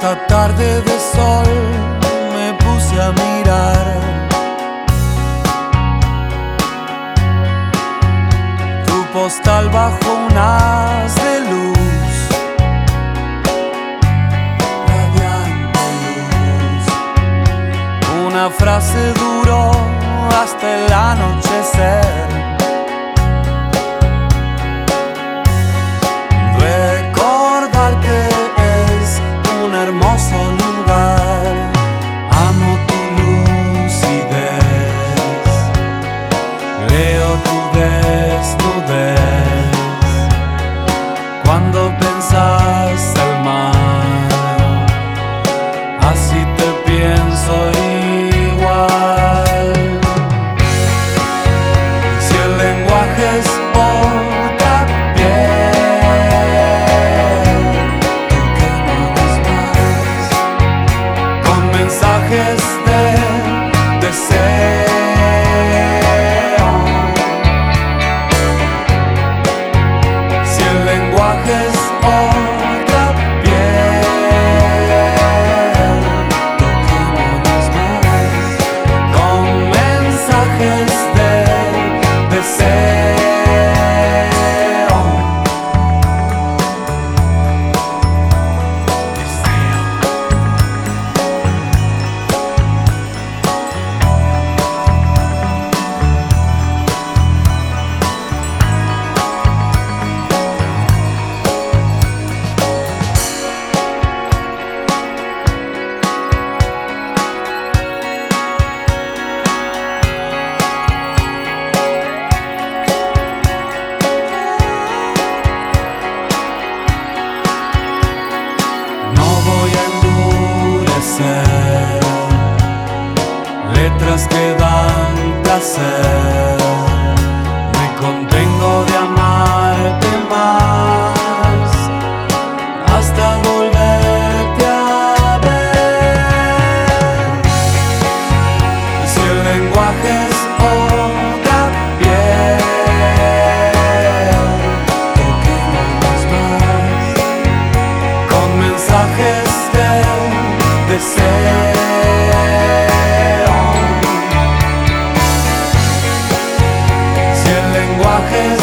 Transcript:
tarde de sol me puse a mirar. Tu postal bajo un haz de luz. Radiante. Una frase duró hasta el anochecer. cuando pensás al mar. Así te pienso igual. Si el lenguaje es otra piel, ¿por qué no más? Con mensajes. How